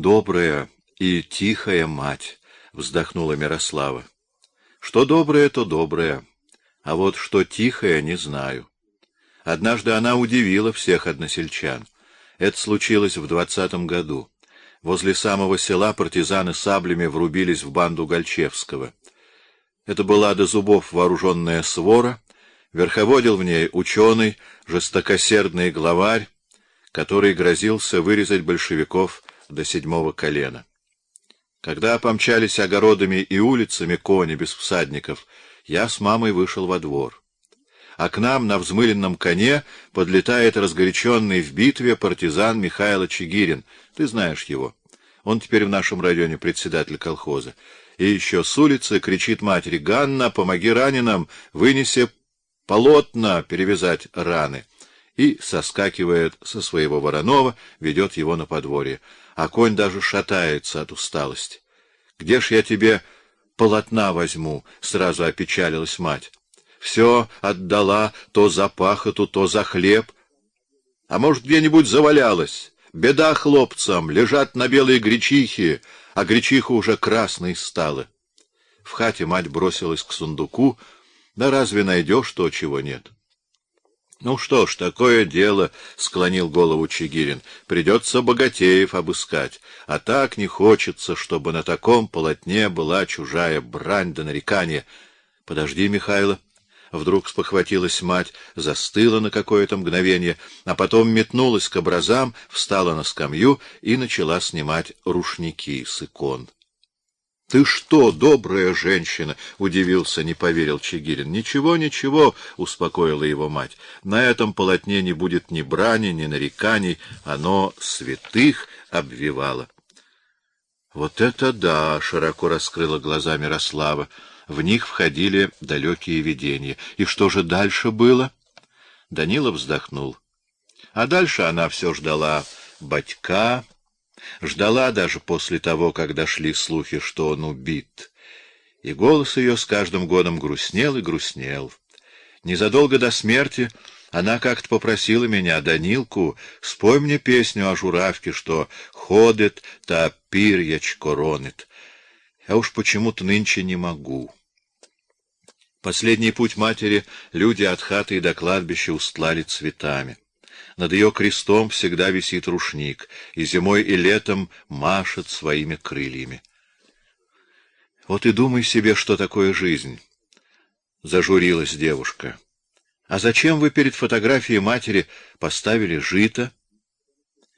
Добрая и тихая мать, вздохнула Мирослава. Что доброе, то доброе, а вот что тихое, не знаю. Однажды она удивила всех односельчан. Это случилось в двадцатом году. Возле самого села партизаны саблями врубились в банду Гольчевского. Это была до зубов вооруженная свора, верховодил в ней ученый, жестокосердный главарь, который грозился вырезать большевиков до седьмого колена. Когда помчались огородами и улицами кони без всадников, я с мамой вышел во двор. А к нам на взмыленном коне подлетает разгоряченный в битве партизан Михаил Чигирин. Ты знаешь его. Он теперь в нашем районе председатель колхоза. И еще с улицы кричит матери: "Ганна, помоги раненым, вынеси полотна, перевязать раны" и соскакивает со своего Воронова, ведет его на подворье, а конь даже шатается от усталости. Где ж я тебе полотна возьму? сразу опечалилась мать. Все отдала то за пахоту, то за хлеб. А может, где-нибудь завалялась? Беда хлопцам, лежат на белой гречихе, а гречиха уже красной стала. В хате мать бросилась к сундуку, да разве найдешь то, чего нет? Ну что ж, такое дело, склонил голову Чигирин. Придется богатеев обыскать, а так не хочется, чтобы на таком полотне была чужая брань да нарекания. Подожди, Михайло. Вдруг спохватилась мать, застыла на какое-то мгновение, а потом метнулась к образам, встала на скамью и начала снимать рушники с икон. Ты что, добрая женщина, удивился, не поверил Чигирин. Ничего, ничего, успокоила его мать. На этом полотне не будет ни брани, ни нареканий, оно святых обвивало. Вот это да, широко раскрыла глаза Мирослава. В них входили далекие видения. И что же дальше было? Данила вздохнул. А дальше она все ждала батька, Ждала даже после того, как дошли слухи, что он убит. И голос ее с каждым годом грустнел и грустнел. Незадолго до смерти она как-то попросила меня, Данилку, спой мне песню о журавке, что ходит, та пирьячко ронит. Я уж почему-то нынче не могу. Последний путь матери люди от хаты и до кладбища устлали цветами. Над ее крестом всегда висит рушник, и зимой и летом машет своими крыльями. Вот и думай себе, что такое жизнь. Зажурилась девушка. А зачем вы перед фотографией матери поставили жито?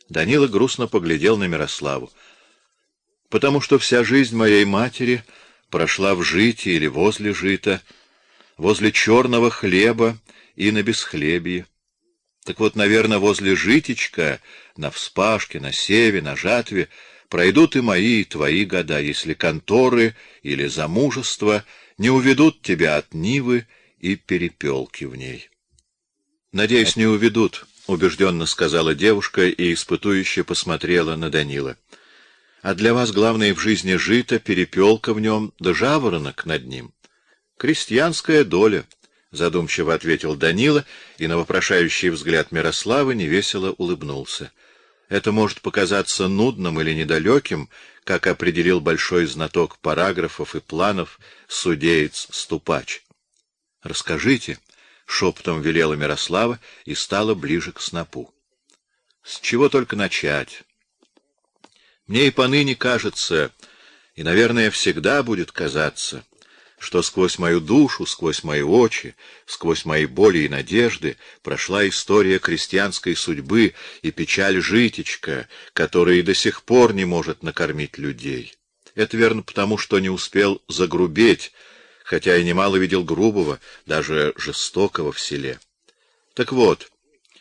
Данила грустно поглядел на Мирославу. Потому что вся жизнь моей матери прошла в жите или возле жита, возле черного хлеба и на бесхлебье. Так вот, наверное, возле житечка, на вспашке, на севе, на жатве пройдут и мои, и твои года, если конторы или замужество не уведут тебя от Нивы и перепелки в ней. Надеюсь, не уведут, убежденно сказала девушка и испытующе посмотрела на Данила. А для вас главное в жизни жито, перепелка в нем, да жаворонок над ним. Крестьянская доля задумчиво ответил Данила и на вопрошающий взгляд Мирославы невесело улыбнулся. Это может показаться нудным или недалеким, как определил большой знаток параграфов и планов судеец Ступач. Расскажите, шепотом велела Мирослава и стала ближе к снопу. С чего только начать? Мне и поныне кажется, и, наверное, всегда будет казаться, что сквозь мою душу, сквозь мои очи, сквозь мои боли и надежды прошла история крестьянской судьбы и печаль житечка, который до сих пор не может накормить людей. Это верно потому, что не успел загрубеть, хотя и немало видел грубого, даже жестокого в селе. Так вот,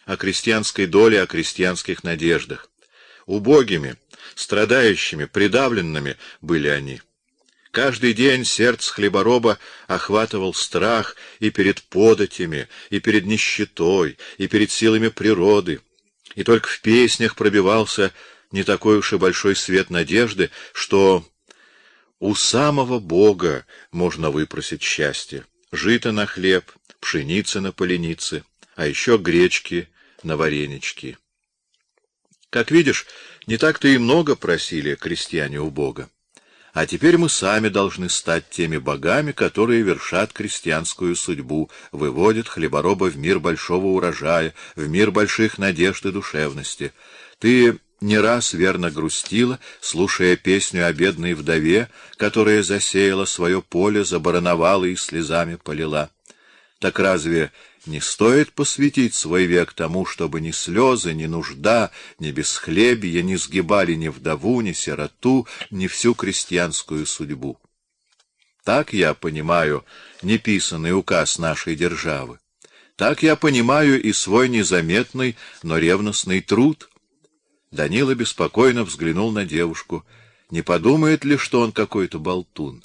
о крестьянской доле, о крестьянских надеждах. Убогими, страдающими, придавленными были они. Каждый день сердце хлебороба охватывал страх и перед податями, и перед нищетой, и перед силами природы. И только в песнях пробивался не такой уж и большой свет надежды, что у самого Бога можно выпросить счастье: жито на хлеб, пшеница на поленице, а еще гречки на варенички. Как видишь, Не так-то и много просили крестьяне у Бога. А теперь мы сами должны стать теми богами, которые вершат крестьянскую судьбу, выводят хлебороба в мир большого урожая, в мир больших надежд и душевности. Ты не раз верно грустила, слушая песню о бедной вдове, которая засеяла свое поле, забароновала и слезами полила. Так разве не стоит посвятить свой век тому, чтобы ни слезы, ни нужда, ни бесхлебье не сгибали ни вдову, ни сироту, ни всю крестьянскую судьбу? Так я понимаю неписанный указ нашей державы. Так я понимаю и свой незаметный, но ревностный труд. Данила беспокойно взглянул на девушку. Не подумает ли, что он какой-то болтун?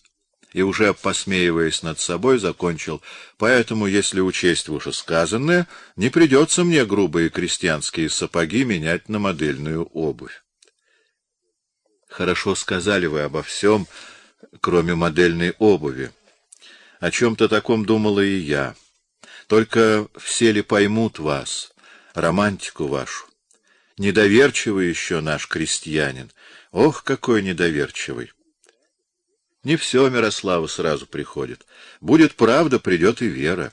И уже посмеиваясь над собой закончил: "Поэтому, если учесть вышесказанное, не придется мне грубые крестьянские сапоги менять на модельную обувь". Хорошо сказали вы обо всем, кроме модельной обуви. О чем то таком думала и я. Только все ли поймут вас, романтику вашу? Недоверчивый еще наш крестьянин. Ох, какой недоверчивый! Не все Мирослава сразу приходит. Будет правда, придет и вера.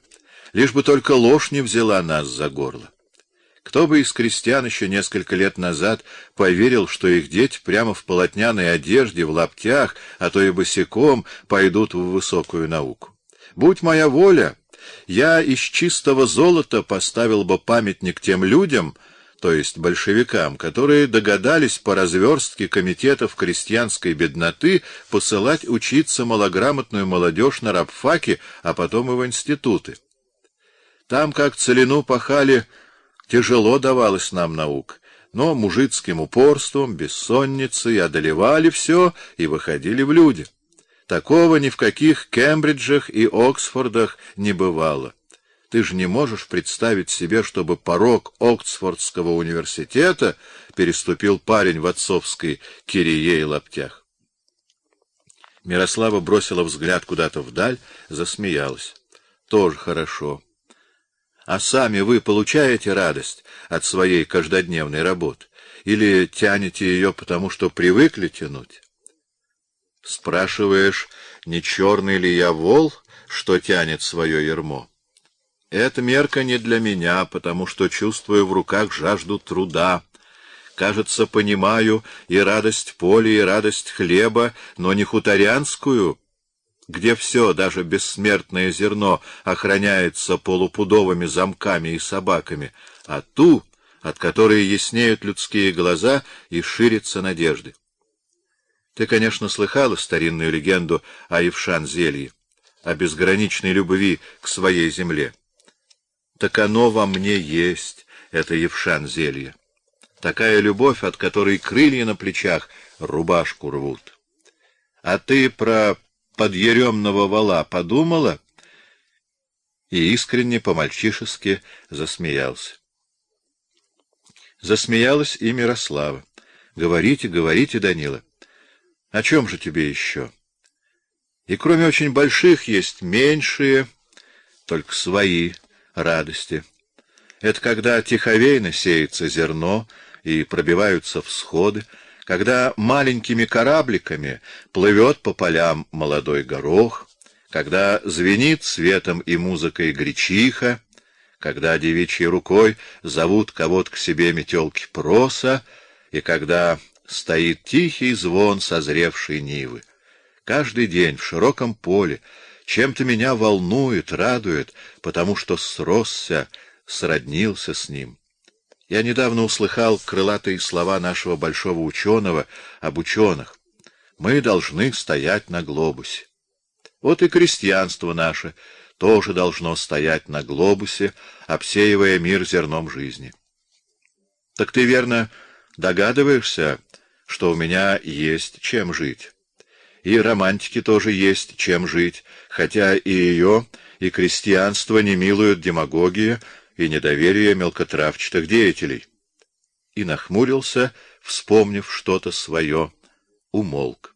Лишь бы только ложь не взяла нас за горло. Кто бы из крестьян еще несколько лет назад поверил, что их дети прямо в полотняной одежде, в лаптях, а то и босиком пойдут в высокую науку? Будь моя воля, я из чистого золота поставил бы памятник тем людям, то есть большевикам, которые догадались по разверстке комитетов крестьянской бедноты посылать учиться малограмотную молодежь на рабфаки, а потом и в институты. Там, как целину пахали, тяжело давалась нам наука, но мужицким упорством, бессонницей одолевали все и выходили в люди. Такого ни в каких Кембриджах и Оксфордах не бывало. Ты же не можешь представить себе, чтобы порог Оксфордского университета переступил парень в отцовской кирие и лаптях. Мирослава бросила взгляд куда-то вдаль, засмеялась. Тоже хорошо. А сами вы получаете радость от своей каждодневной работы или тянете ее потому, что привыкли тянуть? Спрашиваешь, не черный ли я вол, что тянет свое ермо? Эта мерка не для меня, потому что чувствую в руках жажду труда. Кажется, понимаю и радость поля, и радость хлеба, но не хуторянскую, где все, даже бессмертное зерно, охраняется полупудовыми замками и собаками, а ту, от которой яснеют людские глаза и ширятся надежды. Ты, конечно, слыхала старинную легенду о Евшан-зелье, о безграничной любви к своей земле так оно во мне есть, это Евшан зелье. Такая любовь, от которой крылья на плечах рубашку рвут. А ты про подъеремного вала подумала? И искренне по-мальчишески засмеялся. Засмеялась и Мирослава. Говорите, говорите, Данила. О чем же тебе еще? И кроме очень больших есть меньшие, только свои радости. Это когда тиховейно сеется зерно и пробиваются всходы, когда маленькими корабликами плывет по полям молодой горох, когда звенит светом и музыкой гречиха, когда девичьей рукой зовут кого-то к себе метелки проса, и когда стоит тихий звон созревшей нивы. Каждый день в широком поле чем-то меня волнует, радует, потому что сросся, сроднился с ним. Я недавно услыхал крылатые слова нашего большого ученого об ученых. Мы должны стоять на глобусе. Вот и крестьянство наше тоже должно стоять на глобусе, обсеивая мир зерном жизни. Так ты верно догадываешься, что у меня есть чем жить? И романтики тоже есть чем жить, хотя и ее, и крестьянство не милуют демагогия и недоверие мелкотравчатых деятелей. И нахмурился, вспомнив что-то свое, умолк.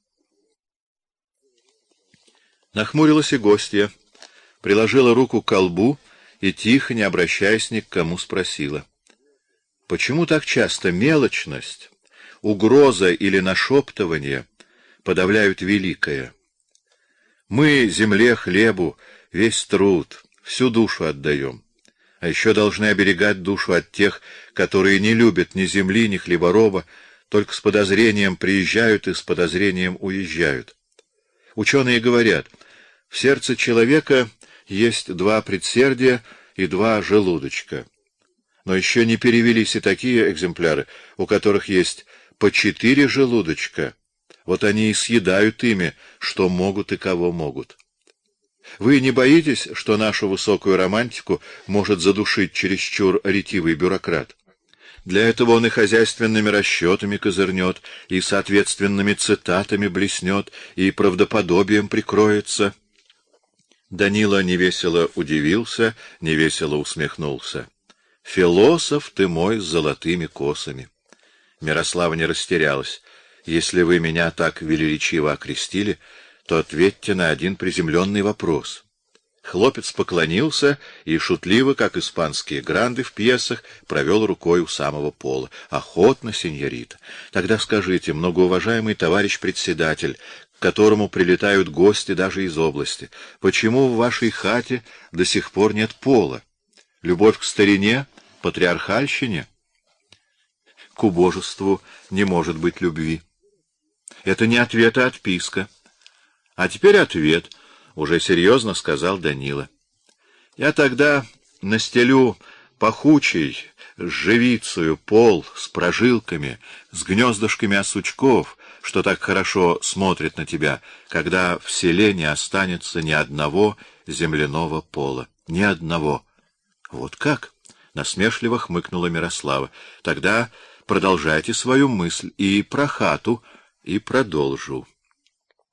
Нахмурилась и гостья, приложила руку к колбу и тихо, не обращаясь ни к кому, спросила: "Почему так часто мелочность угроза или нашептывание подавляют великое. Мы земле, хлебу, весь труд, всю душу отдаем. А еще должны оберегать душу от тех, которые не любят ни земли, ни хлебороба, только с подозрением приезжают и с подозрением уезжают. Ученые говорят, в сердце человека есть два предсердия и два желудочка. Но еще не перевелись и такие экземпляры, у которых есть по четыре желудочка. Вот они и съедают ими, что могут и кого могут. Вы не боитесь, что нашу высокую романтику может задушить чересчур ретивый бюрократ? Для этого он и хозяйственными расчетами козырнет, и соответственными цитатами блеснет, и правдоподобием прикроется. Данила невесело удивился, невесело усмехнулся. «Философ ты мой с золотыми косами!» Мирослава не растерялась. «Если вы меня так величиво окрестили, то ответьте на один приземленный вопрос». Хлопец поклонился и, шутливо, как испанские гранды в пьесах, провел рукой у самого пола. «Охотно, сеньорита. Тогда скажите, многоуважаемый товарищ председатель, к которому прилетают гости даже из области, почему в вашей хате до сих пор нет пола? Любовь к старине, патриархальщине? К убожеству не может быть любви. Это не ответ, а отписка. А теперь ответ —— уже серьезно сказал Данила. Я тогда настелю пахучий, с живицею пол, с прожилками, с гнездышками осучков, что так хорошо смотрит на тебя, когда в селе не останется ни одного земляного пола. Ни одного. Вот как? Насмешливо хмыкнула Мирослава. Тогда продолжайте свою мысль и про хату, и продолжу.